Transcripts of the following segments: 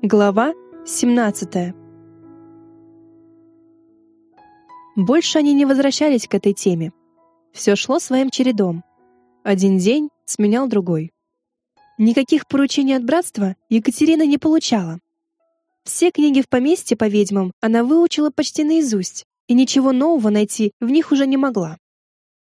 Глава 17. Больше они не возвращались к этой теме. Все шло своим чередом. Один день сменял другой. Никаких поручений от братства Екатерина не получала. Все книги в поместье по ведьмам она выучила почти наизусть, и ничего нового найти в них уже не могла.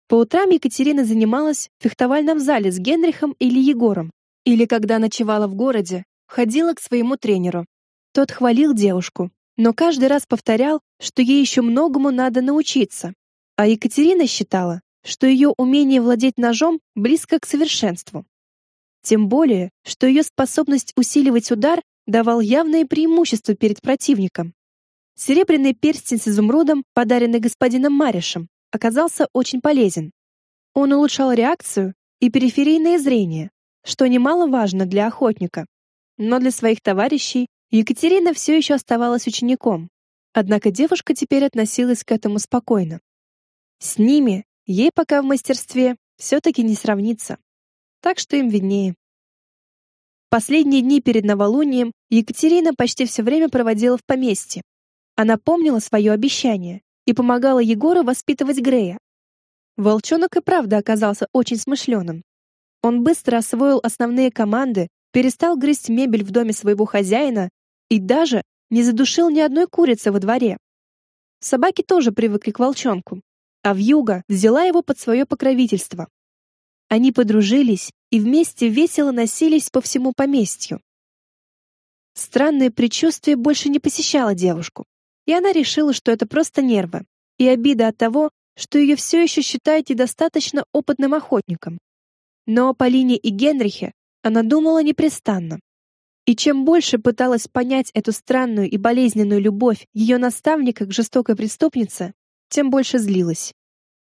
По утрам Екатерина занималась в фехтовальном зале с Генрихом или Егором, или когда ночевала в городе, ходила к своему тренеру. Тот хвалил девушку, но каждый раз повторял, что ей еще многому надо научиться. А Екатерина считала, что ее умение владеть ножом близко к совершенству. Тем более, что ее способность усиливать удар давал явное преимущество перед противником. Серебряный перстень с изумрудом, подаренный господином Маришем, оказался очень полезен. Он улучшал реакцию и периферийное зрение, что немаловажно для охотника. Но для своих товарищей Екатерина все еще оставалась учеником. Однако девушка теперь относилась к этому спокойно. С ними ей пока в мастерстве все-таки не сравниться. Так что им виднее. Последние дни перед новолунием Екатерина почти все время проводила в поместье. Она помнила свое обещание и помогала Егору воспитывать Грея. Волчонок и правда оказался очень смышленым. Он быстро освоил основные команды перестал грызть мебель в доме своего хозяина и даже не задушил ни одной курицы во дворе. Собаки тоже привыкли к волчонку, а вьюга взяла его под свое покровительство. Они подружились и вместе весело носились по всему поместью. Странное предчувствие больше не посещало девушку, и она решила, что это просто нервы и обида от того, что ее все еще считают недостаточно опытным охотником. Но о Полине и Генрихе она думала непрестанно. И чем больше пыталась понять эту странную и болезненную любовь ее наставника к жестокой преступнице, тем больше злилась.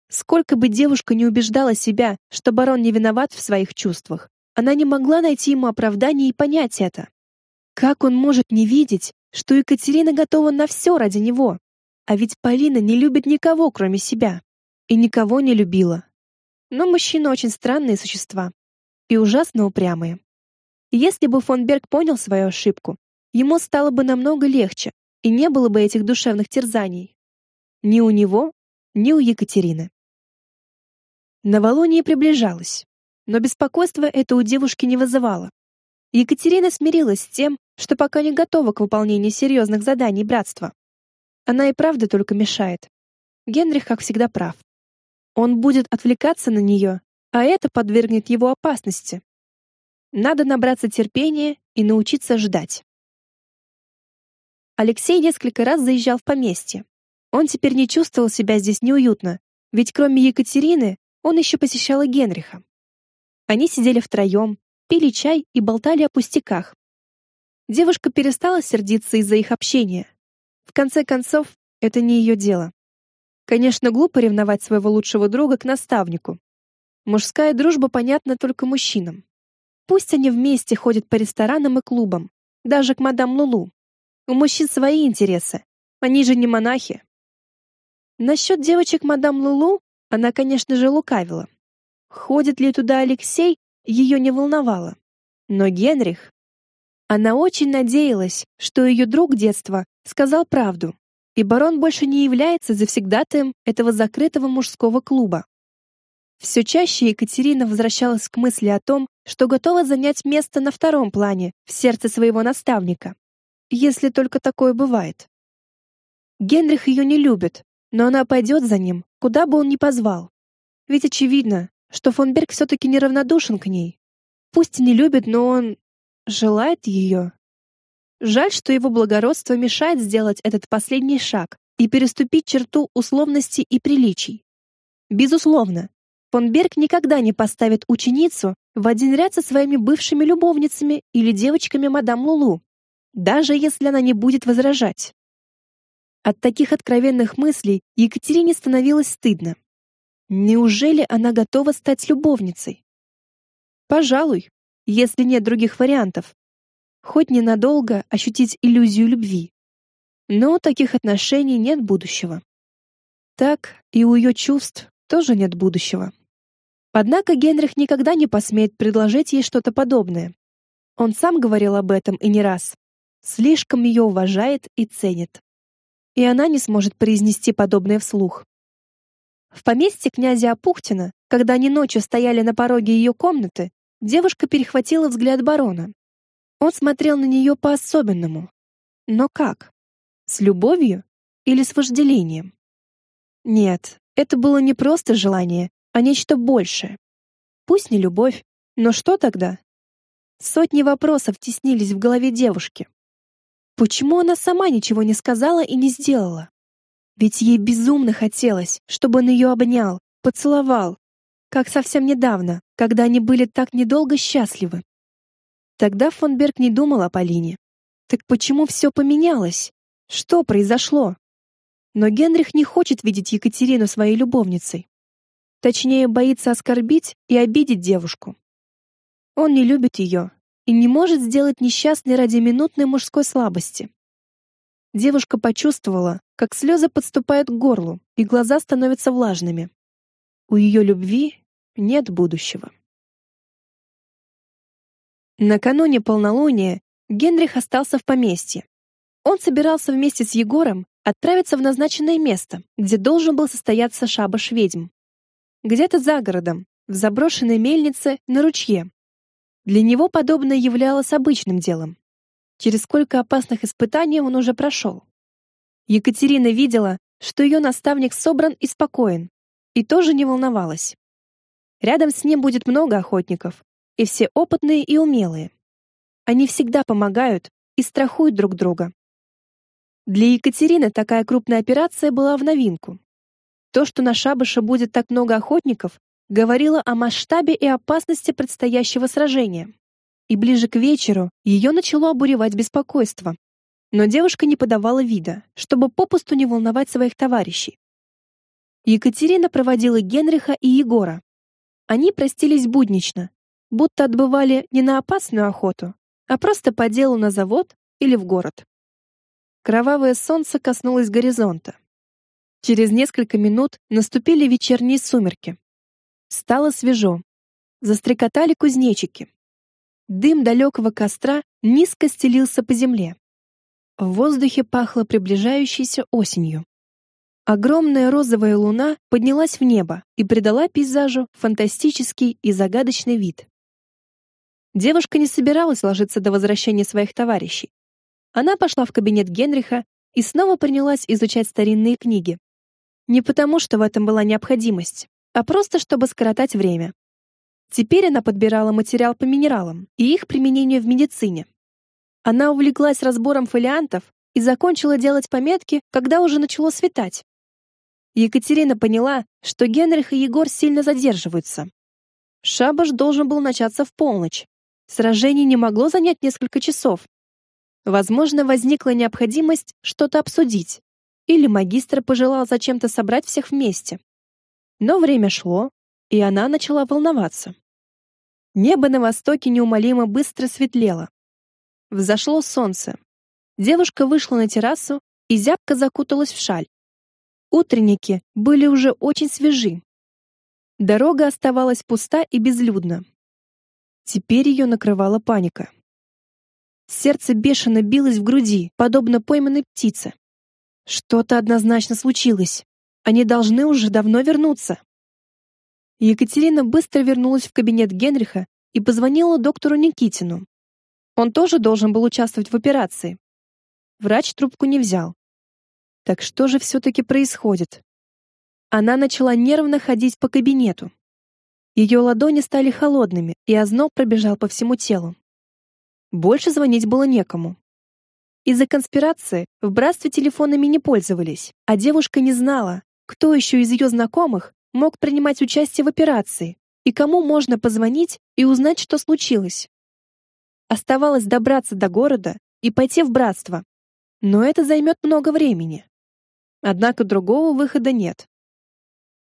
Сколько бы девушка не убеждала себя, что барон не виноват в своих чувствах, она не могла найти ему оправдания и понять это. Как он может не видеть, что Екатерина готова на все ради него? А ведь Полина не любит никого, кроме себя. И никого не любила. Но мужчины очень странные существа и ужасно упрямые. Если бы фон Берг понял свою ошибку, ему стало бы намного легче, и не было бы этих душевных терзаний. Ни у него, ни у Екатерины. Новолуние приближалось, но беспокойство это у девушки не вызывало. Екатерина смирилась с тем, что пока не готова к выполнению серьезных заданий братства. Она и правда только мешает. Генрих, как всегда, прав. Он будет отвлекаться на нее а это подвергнет его опасности. Надо набраться терпения и научиться ждать. Алексей несколько раз заезжал в поместье. Он теперь не чувствовал себя здесь неуютно, ведь кроме Екатерины он еще посещал и Генриха. Они сидели втроем, пили чай и болтали о пустяках. Девушка перестала сердиться из-за их общения. В конце концов, это не ее дело. Конечно, глупо ревновать своего лучшего друга к наставнику, Мужская дружба понятна только мужчинам. Пусть они вместе ходят по ресторанам и клубам, даже к мадам Лулу. У мужчин свои интересы. Они же не монахи. Насчет девочек мадам Лулу она, конечно же, лукавила. Ходит ли туда Алексей, ее не волновало. Но Генрих... Она очень надеялась, что ее друг детства сказал правду, и барон больше не является завсегдатаем этого закрытого мужского клуба. Все чаще Екатерина возвращалась к мысли о том, что готова занять место на втором плане в сердце своего наставника. Если только такое бывает. Генрих ее не любит, но она пойдет за ним, куда бы он ни позвал. Ведь очевидно, что фон Берг все-таки неравнодушен к ней. Пусть и не любит, но он желает ее. Жаль, что его благородство мешает сделать этот последний шаг и переступить черту условностей и приличий. Безусловно, Фон Берг никогда не поставит ученицу в один ряд со своими бывшими любовницами или девочками мадам Лулу, даже если она не будет возражать. От таких откровенных мыслей Екатерине становилось стыдно. Неужели она готова стать любовницей? Пожалуй, если нет других вариантов. Хоть ненадолго ощутить иллюзию любви. Но у таких отношений нет будущего. Так и у ее чувств тоже нет будущего. Однако Генрих никогда не посмеет предложить ей что-то подобное. Он сам говорил об этом и не раз. слишком ее уважает и ценит. И она не сможет произнести подобное вслух. В поместье князя Апухтина, когда они ночью стояли на пороге ее комнаты, девушка перехватила взгляд барона. Он смотрел на нее по-особенному. Но как? С любовью или с вожделением? Нет, это было не просто желание, а нечто большее. Пусть не любовь, но что тогда? Сотни вопросов теснились в голове девушки. Почему она сама ничего не сказала и не сделала? Ведь ей безумно хотелось, чтобы он ее обнял, поцеловал, как совсем недавно, когда они были так недолго счастливы. Тогда фон Берг не думал о Полине. Так почему все поменялось? Что произошло? Но Генрих не хочет видеть Екатерину своей любовницей. Точнее, боится оскорбить и обидеть девушку. Он не любит ее и не может сделать несчастной ради минутной мужской слабости. Девушка почувствовала, как слезы подступают к горлу, и глаза становятся влажными. У ее любви нет будущего. Накануне полнолуния Генрих остался в поместье. Он собирался вместе с Егором отправиться в назначенное место, где должен был состояться шабаш ведьм. Где-то за городом, в заброшенной мельнице на ручье. Для него подобное являлось обычным делом. Через сколько опасных испытаний он уже прошел. Екатерина видела, что ее наставник собран и спокоен, и тоже не волновалась. Рядом с ним будет много охотников, и все опытные и умелые. Они всегда помогают и страхуют друг друга. Для Екатерины такая крупная операция была в новинку. То, что на шабаше будет так много охотников, говорило о масштабе и опасности предстоящего сражения. И ближе к вечеру ее начало обуревать беспокойство. Но девушка не подавала вида, чтобы попусту не волновать своих товарищей. Екатерина проводила Генриха и Егора. Они простились буднично, будто отбывали не на опасную охоту, а просто по делу на завод или в город. Кровавое солнце коснулось горизонта. Через несколько минут наступили вечерние сумерки. Стало свежо. Застрекотали кузнечики. Дым далекого костра низко стелился по земле. В воздухе пахло приближающейся осенью. Огромная розовая луна поднялась в небо и придала пейзажу фантастический и загадочный вид. Девушка не собиралась ложиться до возвращения своих товарищей. Она пошла в кабинет Генриха и снова принялась изучать старинные книги. Не потому, что в этом была необходимость, а просто чтобы скоротать время. Теперь она подбирала материал по минералам и их применению в медицине. Она увлеклась разбором фолиантов и закончила делать пометки, когда уже начало светать. Екатерина поняла, что Генрих и Егор сильно задерживаются. Шабаш должен был начаться в полночь. Сражение не могло занять несколько часов. Возможно, возникла необходимость что-то обсудить, или магистр пожелал зачем-то собрать всех вместе. Но время шло, и она начала волноваться. Небо на востоке неумолимо быстро светлело. Взошло солнце. Девушка вышла на террасу и зябко закуталась в шаль. Утренники были уже очень свежи. Дорога оставалась пуста и безлюдна. Теперь ее накрывала паника. Сердце бешено билось в груди, подобно пойманной птице. Что-то однозначно случилось. Они должны уже давно вернуться. Екатерина быстро вернулась в кабинет Генриха и позвонила доктору Никитину. Он тоже должен был участвовать в операции. Врач трубку не взял. Так что же все-таки происходит? Она начала нервно ходить по кабинету. Ее ладони стали холодными, и озноб пробежал по всему телу. Больше звонить было некому. Из-за конспирации в братстве телефонами не пользовались, а девушка не знала, кто еще из ее знакомых мог принимать участие в операции и кому можно позвонить и узнать, что случилось. Оставалось добраться до города и пойти в братство. Но это займет много времени. Однако другого выхода нет.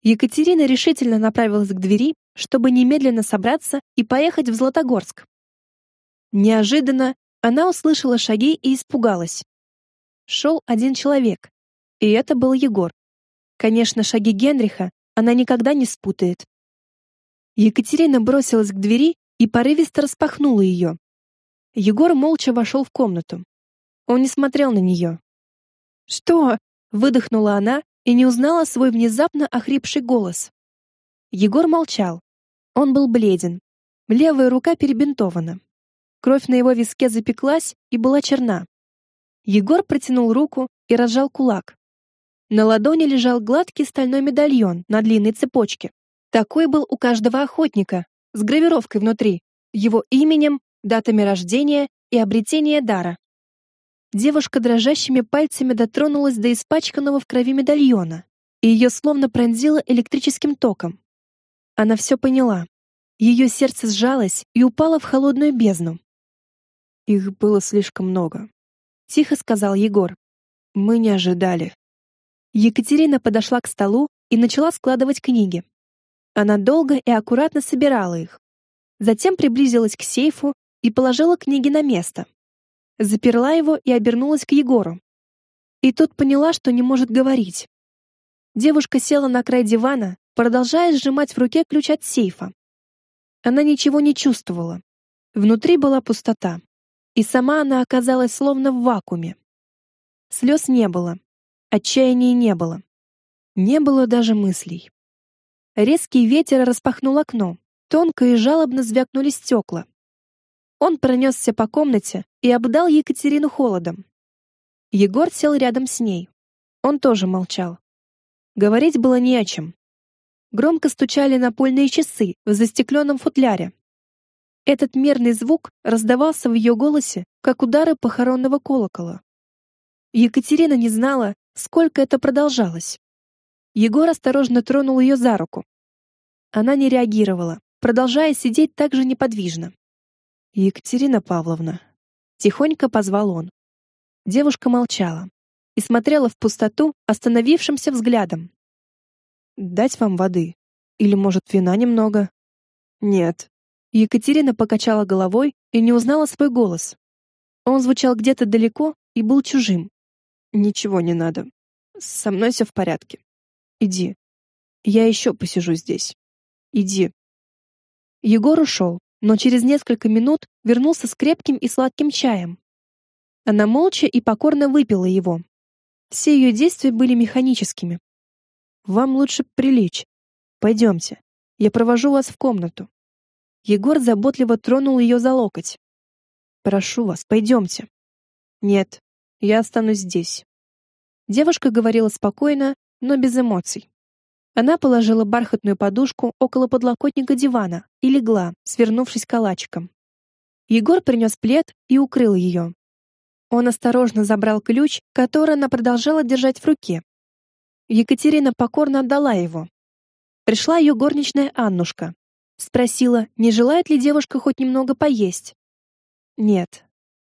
Екатерина решительно направилась к двери, чтобы немедленно собраться и поехать в Златогорск. Неожиданно она услышала шаги и испугалась. Шел один человек, и это был Егор. Конечно, шаги Генриха она никогда не спутает. Екатерина бросилась к двери и порывисто распахнула ее. Егор молча вошел в комнату. Он не смотрел на нее. «Что?» — выдохнула она и не узнала свой внезапно охрипший голос. Егор молчал. Он был бледен. Левая рука перебинтована. Кровь на его виске запеклась и была черна. Егор протянул руку и разжал кулак. На ладони лежал гладкий стальной медальон на длинной цепочке. Такой был у каждого охотника, с гравировкой внутри, его именем, датами рождения и обретения дара. Девушка дрожащими пальцами дотронулась до испачканного в крови медальона, и ее словно пронзило электрическим током. Она все поняла. Ее сердце сжалось и упало в холодную бездну. Их было слишком много, тихо сказал Егор. Мы не ожидали. Екатерина подошла к столу и начала складывать книги. Она долго и аккуратно собирала их. Затем приблизилась к сейфу и положила книги на место. Заперла его и обернулась к Егору. И тут поняла, что не может говорить. Девушка села на край дивана, продолжая сжимать в руке ключ от сейфа. Она ничего не чувствовала. Внутри была пустота. И сама она оказалась словно в вакууме. Слез не было, Отчаяния не было. Не было даже мыслей. Резкий ветер распахнул окно. Тонко и жалобно звякнули стекла. Он пронесся по комнате и обдал Екатерину холодом. Егор сел рядом с ней. Он тоже молчал. Говорить было не о чем. Громко стучали напольные часы в застекленном футляре. Этот мерный звук раздавался в ее голосе, как удары похоронного колокола. Екатерина не знала, Сколько это продолжалось? Егор осторожно тронул ее за руку. Она не реагировала, продолжая сидеть так же неподвижно. Екатерина Павловна, тихонько позвал он. Девушка молчала и смотрела в пустоту остановившимся взглядом. Дать вам воды или, может, вина немного? Нет. Екатерина покачала головой и не узнала свой голос. Он звучал где-то далеко и был чужим. Ничего не надо. Со мной все в порядке. Иди. Я еще посижу здесь. Иди. Егор ушел, но через несколько минут вернулся с крепким и сладким чаем. Она молча и покорно выпила его. Все ее действия были механическими. Вам лучше прилечь. Пойдемте. Я провожу вас в комнату. Егор заботливо тронул ее за локоть. Прошу вас, пойдемте. Нет, я останусь здесь. Девушка говорила спокойно, но без эмоций. Она положила бархатную подушку около подлокотника дивана и легла, свернувшись калачиком. Егор принес плед и укрыл ее. Он осторожно забрал ключ, который она продолжала держать в руке. Екатерина покорно отдала его. Пришла ее горничная Аннушка. Спросила, не желает ли девушка хоть немного поесть. Нет,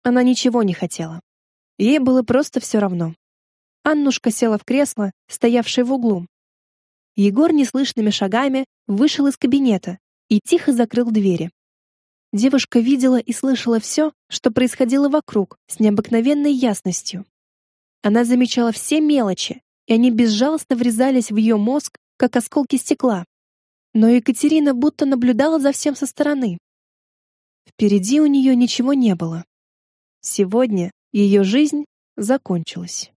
она ничего не хотела. Ей было просто все равно. Аннушка села в кресло, стоявшее в углу. Егор неслышными шагами вышел из кабинета и тихо закрыл двери. Девушка видела и слышала все, что происходило вокруг, с необыкновенной ясностью. Она замечала все мелочи, и они безжалостно врезались в ее мозг, как осколки стекла. Но Екатерина будто наблюдала за всем со стороны. Впереди у нее ничего не было. Сегодня ее жизнь закончилась.